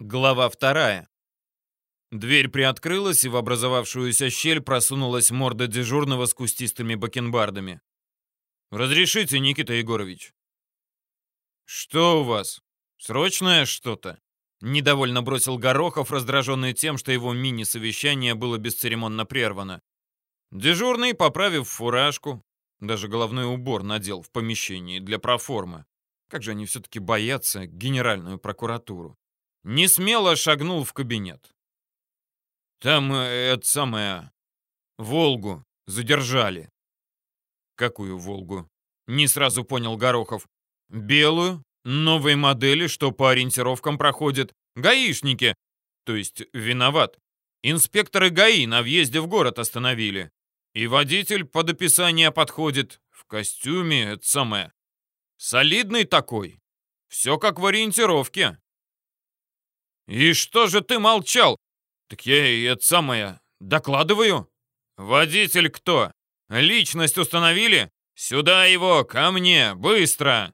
Глава вторая. Дверь приоткрылась, и в образовавшуюся щель просунулась морда дежурного с кустистыми бакенбардами. «Разрешите, Никита Егорович?» «Что у вас? Срочное что-то?» Недовольно бросил Горохов, раздраженный тем, что его мини-совещание было бесцеремонно прервано. Дежурный, поправив фуражку, даже головной убор надел в помещении для проформы. Как же они все-таки боятся генеральную прокуратуру не смело шагнул в кабинет. Там э, это самое... Волгу задержали. Какую Волгу? Не сразу понял Горохов. Белую, новой модели, что по ориентировкам проходят. Гаишники. То есть виноват. Инспекторы ГАИ на въезде в город остановили. И водитель под описание подходит. В костюме, это самое. Солидный такой. Все как в ориентировке. «И что же ты молчал?» «Так я и это самое... докладываю». «Водитель кто? Личность установили? Сюда его, ко мне, быстро!»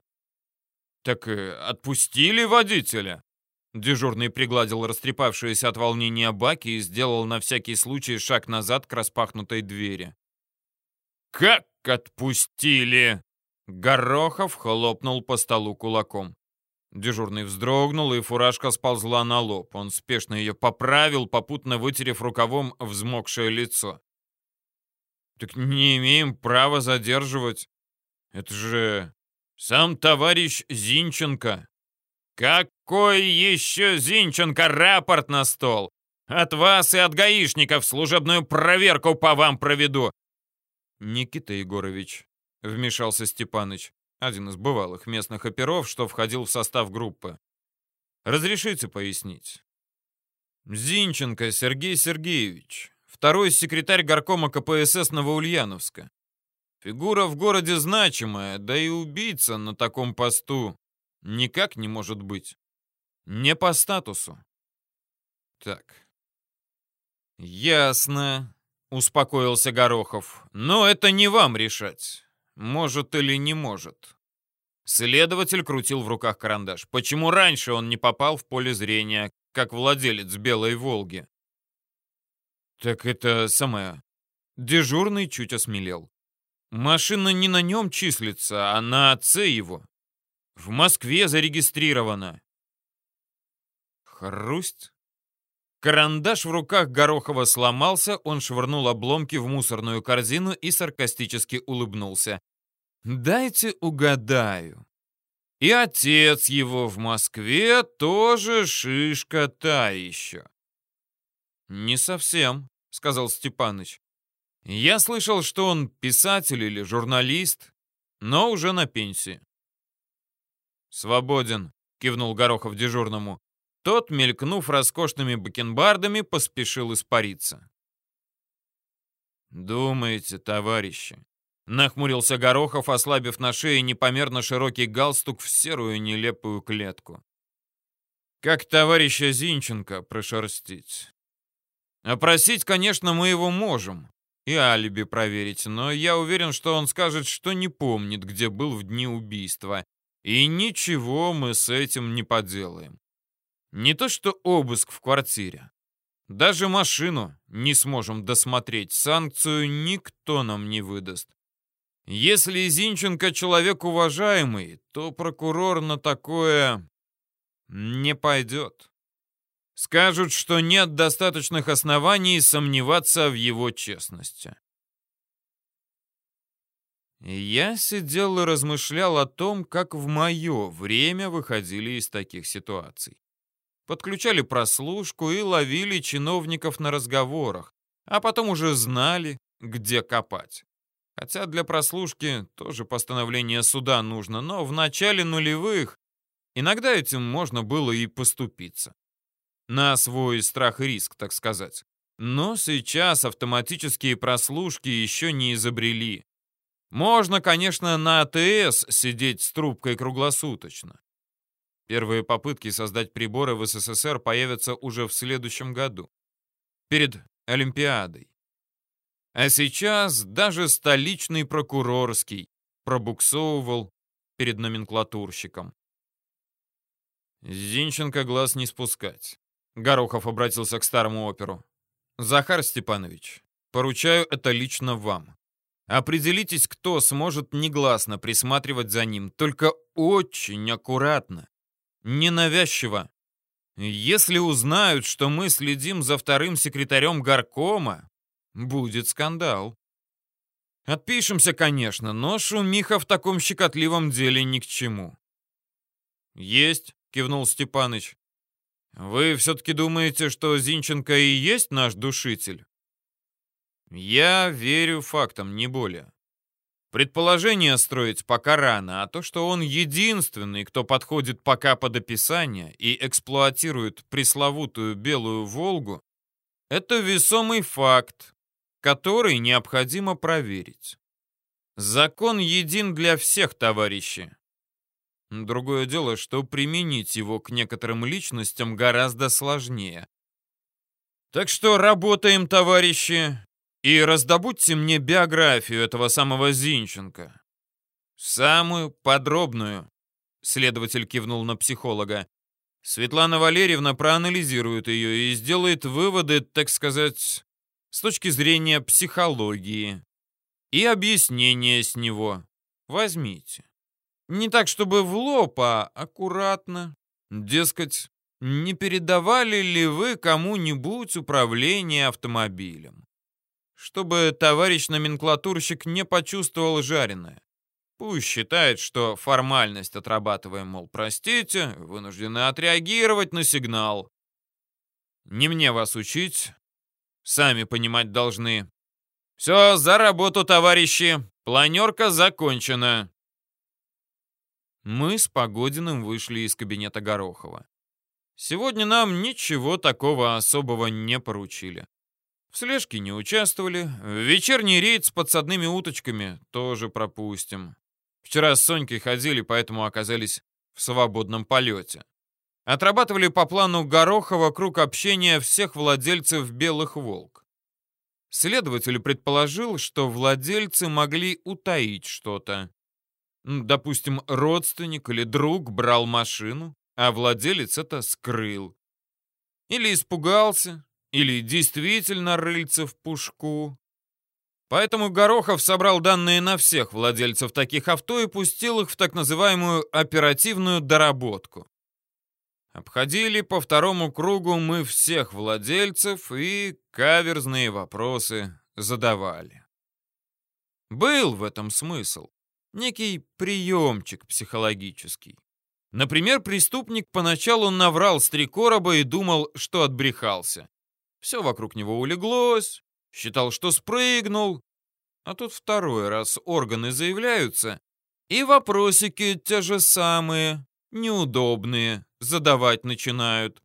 «Так э, отпустили водителя?» Дежурный пригладил растрепавшиеся от волнения баки и сделал на всякий случай шаг назад к распахнутой двери. «Как отпустили?» Горохов хлопнул по столу кулаком. Дежурный вздрогнул, и фуражка сползла на лоб. Он спешно ее поправил, попутно вытерев рукавом взмокшее лицо. «Так не имеем права задерживать. Это же сам товарищ Зинченко». «Какой еще Зинченко рапорт на стол? От вас и от гаишников служебную проверку по вам проведу». «Никита Егорович», — вмешался Степаныч, один из бывалых местных оперов, что входил в состав группы. Разрешите пояснить. Зинченко Сергей Сергеевич, второй секретарь горкома КПСС Новоульяновска. Фигура в городе значимая, да и убийца на таком посту никак не может быть. Не по статусу. Так. Ясно, успокоился Горохов. Но это не вам решать. Может или не может. Следователь крутил в руках карандаш. Почему раньше он не попал в поле зрения, как владелец «Белой Волги»? Так это самое... Дежурный чуть осмелел. Машина не на нем числится, а на отце его. В Москве зарегистрирована. Хрусть. Карандаш в руках Горохова сломался, он швырнул обломки в мусорную корзину и саркастически улыбнулся. Дайте угадаю. И отец его в Москве тоже шишка та еще. Не совсем, сказал Степаныч. Я слышал, что он писатель или журналист, но уже на пенсии. Свободен, кивнул Горохов дежурному. Тот, мелькнув роскошными бакенбардами, поспешил испариться. «Думаете, товарищи, Нахмурился Горохов, ослабив на шее непомерно широкий галстук в серую нелепую клетку. Как товарища Зинченко прошерстить? Опросить, конечно, мы его можем. И алиби проверить, но я уверен, что он скажет, что не помнит, где был в дни убийства. И ничего мы с этим не поделаем. Не то что обыск в квартире. Даже машину не сможем досмотреть. Санкцию никто нам не выдаст. Если Зинченко человек уважаемый, то прокурор на такое не пойдет. Скажут, что нет достаточных оснований сомневаться в его честности. Я сидел и размышлял о том, как в мое время выходили из таких ситуаций. Подключали прослушку и ловили чиновников на разговорах, а потом уже знали, где копать. Хотя для прослушки тоже постановление суда нужно, но в начале нулевых иногда этим можно было и поступиться. На свой страх и риск, так сказать. Но сейчас автоматические прослушки еще не изобрели. Можно, конечно, на АТС сидеть с трубкой круглосуточно. Первые попытки создать приборы в СССР появятся уже в следующем году, перед Олимпиадой. А сейчас даже столичный прокурорский пробуксовывал перед номенклатурщиком. Зинченко глаз не спускать. Горохов обратился к старому оперу. Захар Степанович, поручаю это лично вам. Определитесь, кто сможет негласно присматривать за ним, только очень аккуратно, ненавязчиво. Если узнают, что мы следим за вторым секретарем горкома, будет скандал. Отпишемся, конечно, но шумиха в таком щекотливом деле ни к чему. Есть, кивнул Степаныч. Вы все-таки думаете, что Зинченко и есть наш душитель? Я верю фактам, не более. Предположение строить пока рано, а то, что он единственный, кто подходит пока под описание и эксплуатирует пресловутую «Белую Волгу», это весомый факт, который необходимо проверить. Закон един для всех, товарищи. Другое дело, что применить его к некоторым личностям гораздо сложнее. Так что работаем, товарищи, и раздобудьте мне биографию этого самого Зинченко. Самую подробную. Следователь кивнул на психолога. Светлана Валерьевна проанализирует ее и сделает выводы, так сказать, с точки зрения психологии. И объяснение с него. Возьмите. Не так, чтобы в лоб, а аккуратно. Дескать, не передавали ли вы кому-нибудь управление автомобилем? Чтобы товарищ номенклатурщик не почувствовал жареное. Пусть считает, что формальность отрабатываем, мол, простите, вынуждены отреагировать на сигнал. Не мне вас учить, сами понимать должны. Все, за работу, товарищи. Планерка закончена. Мы с Погодиным вышли из кабинета Горохова. Сегодня нам ничего такого особого не поручили. В слежке не участвовали. Вечерний рейд с подсадными уточками тоже пропустим. Вчера с Сонькой ходили, поэтому оказались в свободном полете. Отрабатывали по плану Горохова круг общения всех владельцев «Белых волк». Следователь предположил, что владельцы могли утаить что-то. Допустим, родственник или друг брал машину, а владелец это скрыл. Или испугался, или действительно рыльце в пушку. Поэтому Горохов собрал данные на всех владельцев таких авто и пустил их в так называемую оперативную доработку. Обходили по второму кругу мы всех владельцев и каверзные вопросы задавали. Был в этом смысл некий приемчик психологический. Например, преступник поначалу наврал с три короба и думал, что отбрехался. Все вокруг него улеглось, считал, что спрыгнул. А тут второй раз органы заявляются, и вопросики те же самые, неудобные, задавать начинают.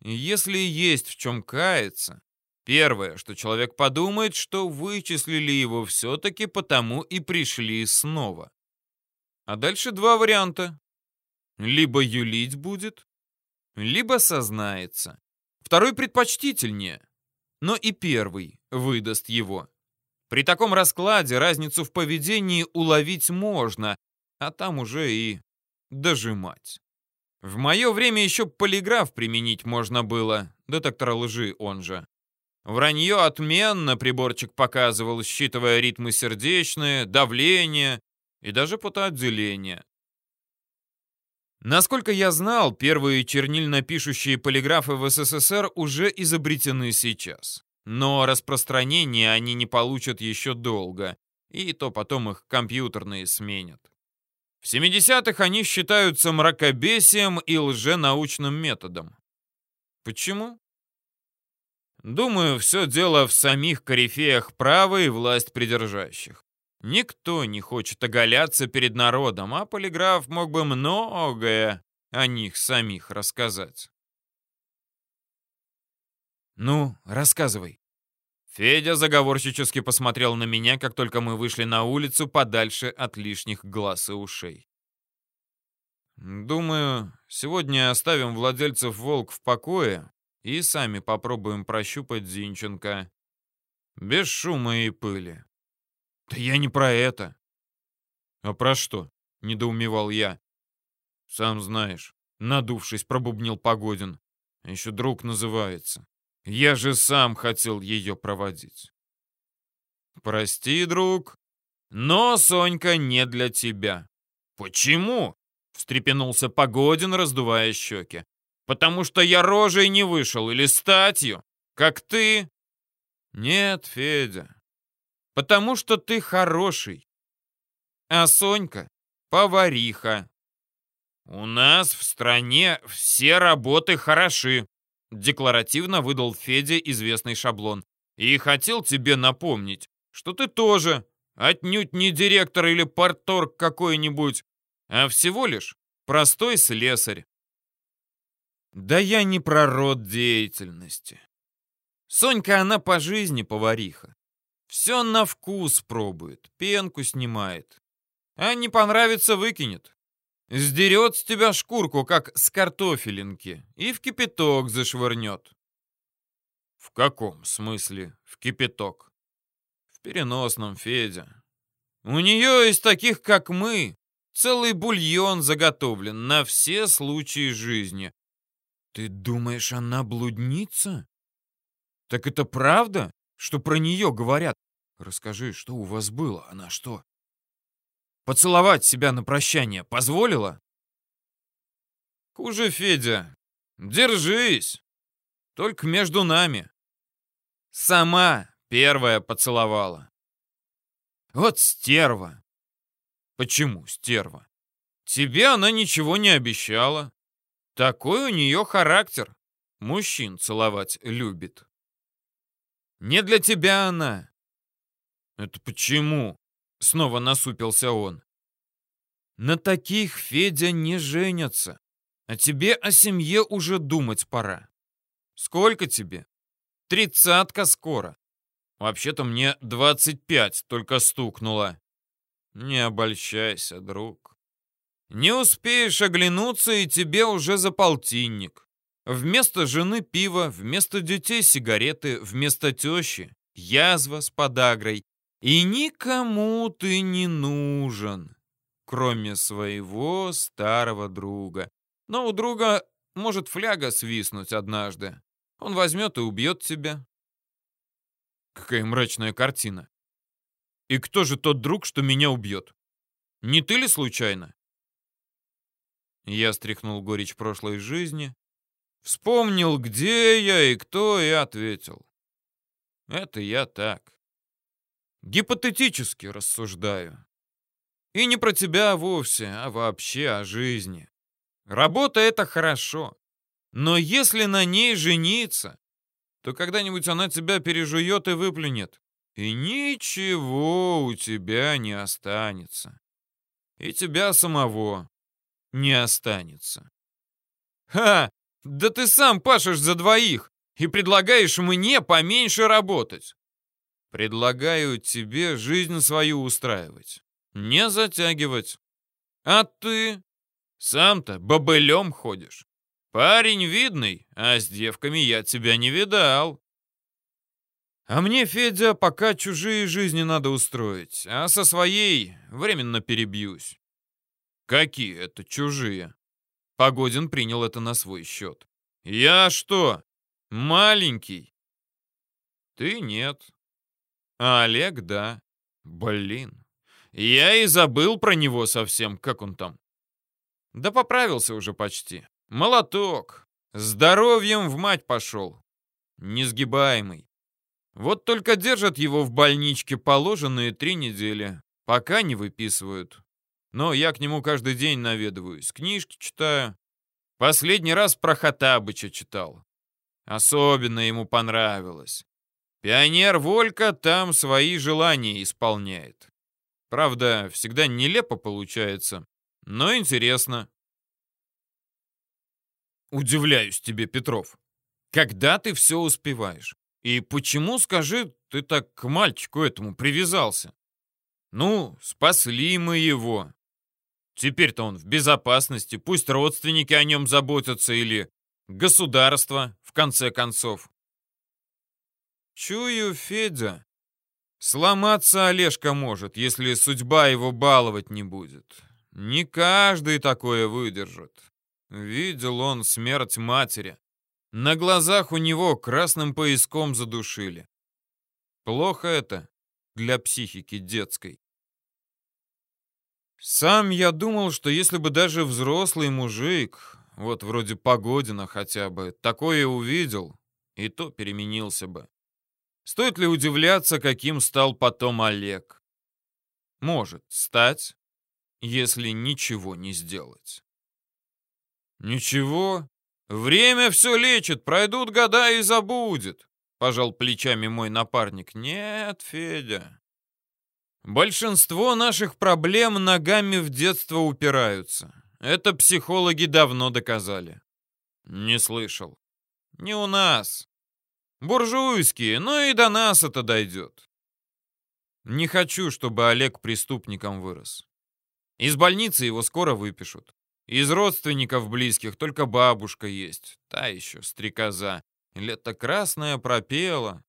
Если есть в чем каяться, Первое, что человек подумает, что вычислили его все-таки потому и пришли снова. А дальше два варианта. Либо юлить будет, либо сознается. Второй предпочтительнее, но и первый выдаст его. При таком раскладе разницу в поведении уловить можно, а там уже и дожимать. В мое время еще полиграф применить можно было, детектор лжи он же. Вранье отменно приборчик показывал, считывая ритмы сердечные, давление и даже потоотделение. Насколько я знал, первые чернильно-пишущие полиграфы в СССР уже изобретены сейчас. Но распространение они не получат еще долго, и то потом их компьютерные сменят. В 70-х они считаются мракобесием и лженаучным методом. Почему? Думаю, все дело в самих корифеях права и власть придержащих. Никто не хочет оголяться перед народом, а полиграф мог бы многое о них самих рассказать. «Ну, рассказывай». Федя заговорщически посмотрел на меня, как только мы вышли на улицу подальше от лишних глаз и ушей. «Думаю, сегодня оставим владельцев «Волк» в покое и сами попробуем прощупать Зинченко. Без шума и пыли. Да я не про это. А про что? Недоумевал я. Сам знаешь. Надувшись, пробубнил Погодин. Еще друг называется. Я же сам хотел ее проводить. Прости, друг, но Сонька не для тебя. Почему? Встрепенулся Погодин, раздувая щеки. Потому что я рожей не вышел или статью, как ты. Нет, Федя. Потому что ты хороший. А Сонька — повариха. У нас в стране все работы хороши, декларативно выдал Федя известный шаблон. И хотел тебе напомнить, что ты тоже отнюдь не директор или порторг какой-нибудь, а всего лишь простой слесарь. Да я не про род деятельности. Сонька, она по жизни повариха. Все на вкус пробует, пенку снимает. А не понравится, выкинет. Сдерет с тебя шкурку, как с картофелинки, и в кипяток зашвырнет. В каком смысле в кипяток? В переносном, Федя. У нее из таких, как мы, целый бульон заготовлен на все случаи жизни. Ты думаешь, она блудница? Так это правда, что про нее говорят? Расскажи, что у вас было, она что, Поцеловать себя на прощание позволила? Хуже, Федя. Держись. Только между нами. Сама первая поцеловала. Вот стерва. Почему стерва? Тебе она ничего не обещала. Такой у нее характер. Мужчин целовать любит. Не для тебя она. Это почему? Снова насупился он. На таких Федя не женятся. А тебе о семье уже думать пора. Сколько тебе? Тридцатка скоро. Вообще-то мне двадцать пять только стукнуло. Не обольщайся, друг. Не успеешь оглянуться, и тебе уже за полтинник. Вместо жены пиво, вместо детей сигареты, вместо тещи язва с подагрой, и никому ты не нужен, кроме своего старого друга. Но у друга может фляга свистнуть однажды. Он возьмет и убьет тебя. Какая мрачная картина. И кто же тот друг, что меня убьет? Не ты ли случайно? Я стряхнул горечь прошлой жизни, вспомнил, где я и кто, и ответил. Это я так. Гипотетически рассуждаю. И не про тебя вовсе, а вообще о жизни. Работа — это хорошо. Но если на ней жениться, то когда-нибудь она тебя пережует и выплюнет. И ничего у тебя не останется. И тебя самого не останется. Ха! Да ты сам пашешь за двоих и предлагаешь мне поменьше работать. Предлагаю тебе жизнь свою устраивать, не затягивать. А ты? Сам-то бобылем ходишь. Парень видный, а с девками я тебя не видал. А мне, Федя, пока чужие жизни надо устроить, а со своей временно перебьюсь. Какие это чужие? Погодин принял это на свой счет. Я что, маленький? Ты нет. А Олег, да. Блин. Я и забыл про него совсем, как он там. Да поправился уже почти. Молоток. Здоровьем в мать пошел. Несгибаемый. Вот только держат его в больничке положенные три недели, пока не выписывают. Но я к нему каждый день наведываюсь, книжки читаю. Последний раз про Хатабыча читал. Особенно ему понравилось. Пионер Волька там свои желания исполняет. Правда, всегда нелепо получается, но интересно. Удивляюсь тебе, Петров. Когда ты все успеваешь? И почему, скажи, ты так к мальчику этому привязался? Ну, спасли мы его. Теперь-то он в безопасности, пусть родственники о нем заботятся или государство, в конце концов. Чую, Федя. Сломаться Олежка может, если судьба его баловать не будет. Не каждый такое выдержит. видел он смерть матери. На глазах у него красным пояском задушили. Плохо это для психики детской. Сам я думал, что если бы даже взрослый мужик, вот вроде Погодина хотя бы, такое увидел, и то переменился бы. Стоит ли удивляться, каким стал потом Олег? Может стать, если ничего не сделать. Ничего. Время все лечит, пройдут года и забудет, пожал плечами мой напарник. Нет, Федя. Большинство наших проблем ногами в детство упираются. Это психологи давно доказали. Не слышал. Не у нас. Буржуйские, но и до нас это дойдет. Не хочу, чтобы Олег преступником вырос. Из больницы его скоро выпишут. Из родственников близких только бабушка есть. Та еще стрекоза. Лето красное пропела.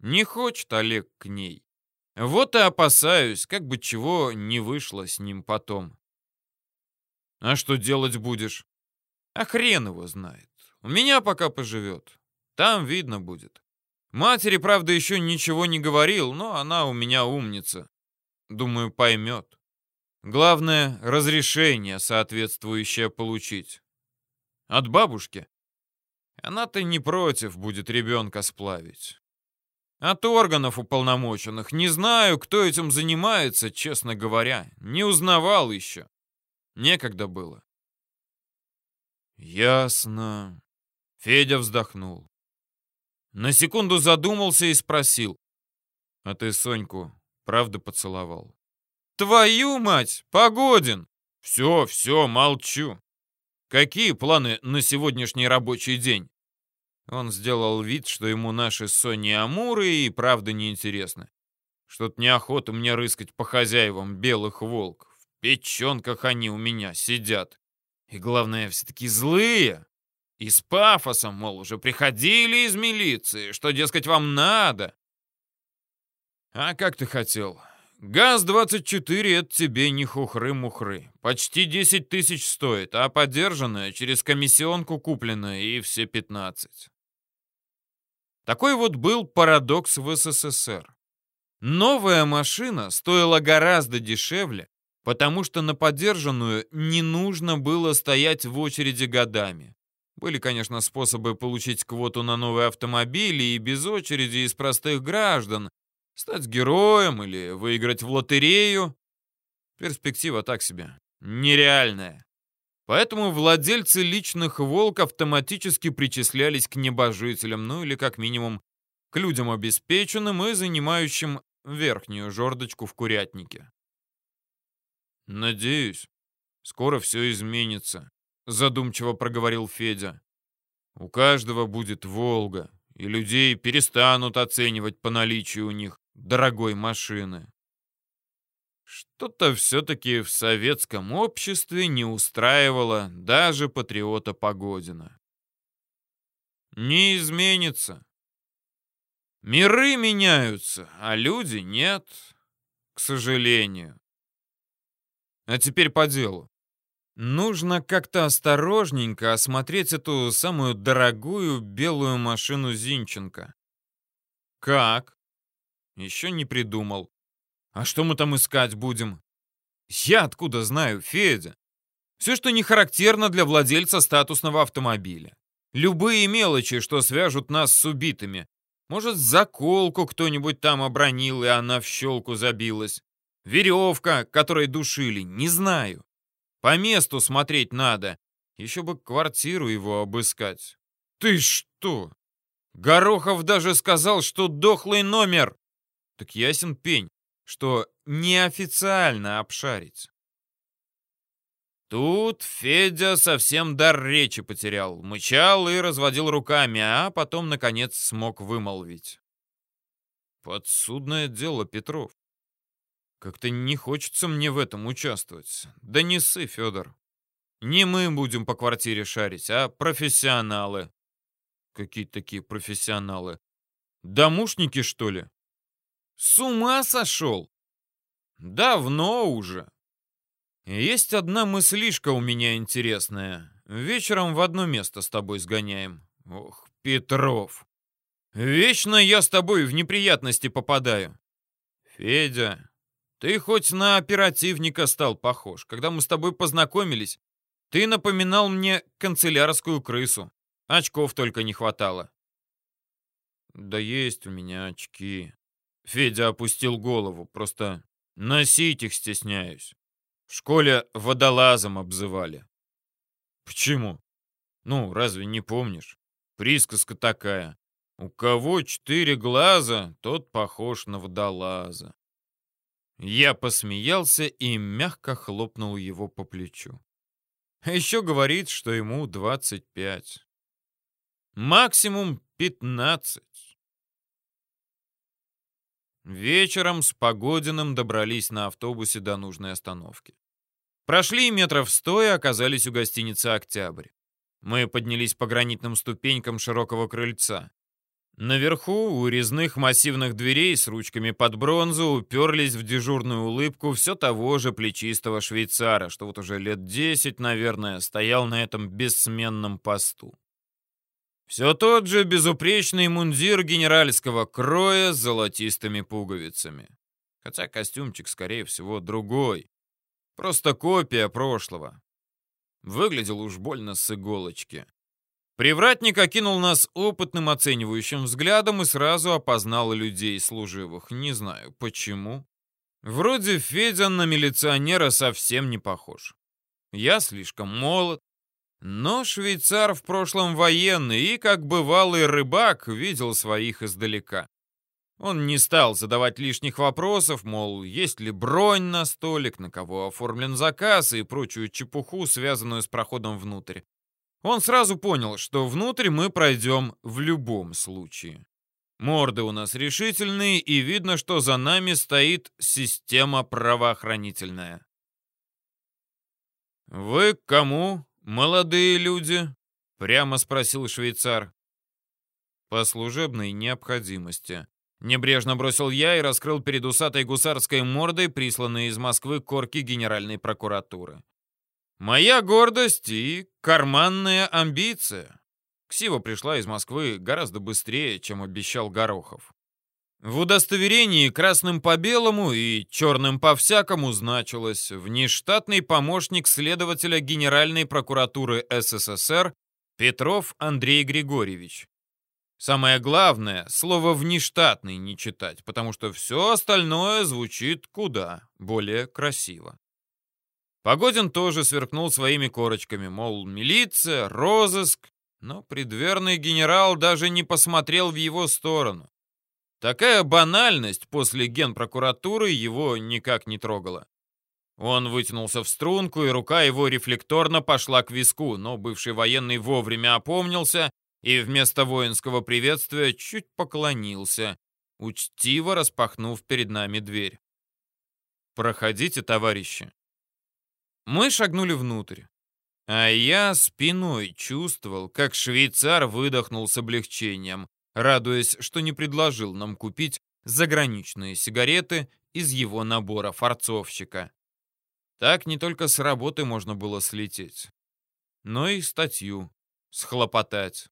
Не хочет Олег к ней. Вот и опасаюсь, как бы чего не вышло с ним потом. А что делать будешь? А хрен его знает. У меня пока поживет. Там видно будет. Матери, правда, еще ничего не говорил, но она у меня умница. Думаю, поймет. Главное, разрешение соответствующее получить. От бабушки. Она-то не против будет ребенка сплавить. От органов уполномоченных. Не знаю, кто этим занимается, честно говоря. Не узнавал еще. Некогда было. Ясно. Федя вздохнул. На секунду задумался и спросил. «А ты Соньку правда поцеловал?» «Твою мать! Погодин!» «Все, все, молчу. Какие планы на сегодняшний рабочий день?» Он сделал вид, что ему наши Сони Амуры и правда неинтересны. Что-то неохота мне рыскать по хозяевам белых волк. В печенках они у меня сидят. И главное, все таки злые. И с пафосом, мол, уже приходили из милиции, что, дескать, вам надо. А как ты хотел? ГАЗ-24 — это тебе не хухры-мухры. Почти 10 тысяч стоит, а подержанная через комиссионку купленная и все 15. Такой вот был парадокс в СССР. Новая машина стоила гораздо дешевле, потому что на подержанную не нужно было стоять в очереди годами. Были, конечно, способы получить квоту на новые автомобили и без очереди из простых граждан, стать героем или выиграть в лотерею. Перспектива так себе, нереальная. Поэтому владельцы личных «Волк» автоматически причислялись к небожителям, ну или как минимум к людям обеспеченным и занимающим верхнюю жердочку в курятнике. «Надеюсь, скоро все изменится», задумчиво проговорил Федя. У каждого будет «Волга», и людей перестанут оценивать по наличию у них дорогой машины. Что-то все-таки в советском обществе не устраивало даже патриота Погодина. Не изменится. Миры меняются, а люди нет, к сожалению. А теперь по делу. Нужно как-то осторожненько осмотреть эту самую дорогую белую машину Зинченко. Как? Еще не придумал. А что мы там искать будем? Я откуда знаю, Федя? Все, что не характерно для владельца статусного автомобиля. Любые мелочи, что свяжут нас с убитыми. Может, заколку кто-нибудь там обронил, и она в щелку забилась. Веревка, которой душили, не знаю. По месту смотреть надо. Еще бы квартиру его обыскать. Ты что? Горохов даже сказал, что дохлый номер. Так ясен пень, что неофициально обшарить. Тут Федя совсем дар речи потерял, мычал и разводил руками, а потом, наконец, смог вымолвить. «Подсудное дело, Петров. Как-то не хочется мне в этом участвовать. Да не ссы, Федор. Не мы будем по квартире шарить, а профессионалы. Какие такие профессионалы? Домушники, что ли? С ума сошел? Давно уже. Есть одна мыслишка у меня интересная. Вечером в одно место с тобой сгоняем. Ох, Петров. Вечно я с тобой в неприятности попадаю. Федя, ты хоть на оперативника стал похож. Когда мы с тобой познакомились, ты напоминал мне канцелярскую крысу. Очков только не хватало. Да есть у меня очки. Федя опустил голову. Просто носить их стесняюсь. В школе водолазом обзывали. Почему? Ну, разве не помнишь? Присказка такая. У кого четыре глаза, тот похож на водолаза. Я посмеялся и мягко хлопнул его по плечу. Еще говорит, что ему 25. Максимум 15. Вечером с Погодиным добрались на автобусе до нужной остановки. Прошли метров сто и оказались у гостиницы «Октябрь». Мы поднялись по гранитным ступенькам широкого крыльца. Наверху у резных массивных дверей с ручками под бронзу уперлись в дежурную улыбку все того же плечистого швейцара, что вот уже лет десять, наверное, стоял на этом бессменном посту. Все тот же безупречный мундир генеральского кроя с золотистыми пуговицами. Хотя костюмчик, скорее всего, другой. Просто копия прошлого. Выглядел уж больно с иголочки. Привратник окинул нас опытным оценивающим взглядом и сразу опознал людей служивых. Не знаю, почему. Вроде Федя на милиционера совсем не похож. Я слишком молод, но швейцар в прошлом военный и, как бывалый рыбак, видел своих издалека. Он не стал задавать лишних вопросов, мол, есть ли бронь на столик, на кого оформлен заказ и прочую чепуху, связанную с проходом внутрь. Он сразу понял, что внутрь мы пройдем в любом случае. Морды у нас решительные, и видно, что за нами стоит система правоохранительная. «Вы к кому, молодые люди?» — прямо спросил швейцар. «По служебной необходимости». Небрежно бросил я и раскрыл перед усатой гусарской мордой присланные из Москвы корки Генеральной прокуратуры. Моя гордость и карманная амбиция. Ксива пришла из Москвы гораздо быстрее, чем обещал Горохов. В удостоверении красным по белому и черным по всякому значилось внештатный помощник следователя Генеральной прокуратуры СССР Петров Андрей Григорьевич. Самое главное, слово «внештатный» не читать, потому что все остальное звучит куда более красиво. Погодин тоже сверкнул своими корочками, мол, милиция, розыск, но предверный генерал даже не посмотрел в его сторону. Такая банальность после генпрокуратуры его никак не трогала. Он вытянулся в струнку, и рука его рефлекторно пошла к виску, но бывший военный вовремя опомнился и вместо воинского приветствия чуть поклонился, учтиво распахнув перед нами дверь. «Проходите, товарищи», мы шагнули внутрь. А я спиной чувствовал, как швейцар выдохнул с облегчением, радуясь, что не предложил нам купить заграничные сигареты из его набора форцовщика. Так не только с работы можно было слететь, но и статью схлопотать.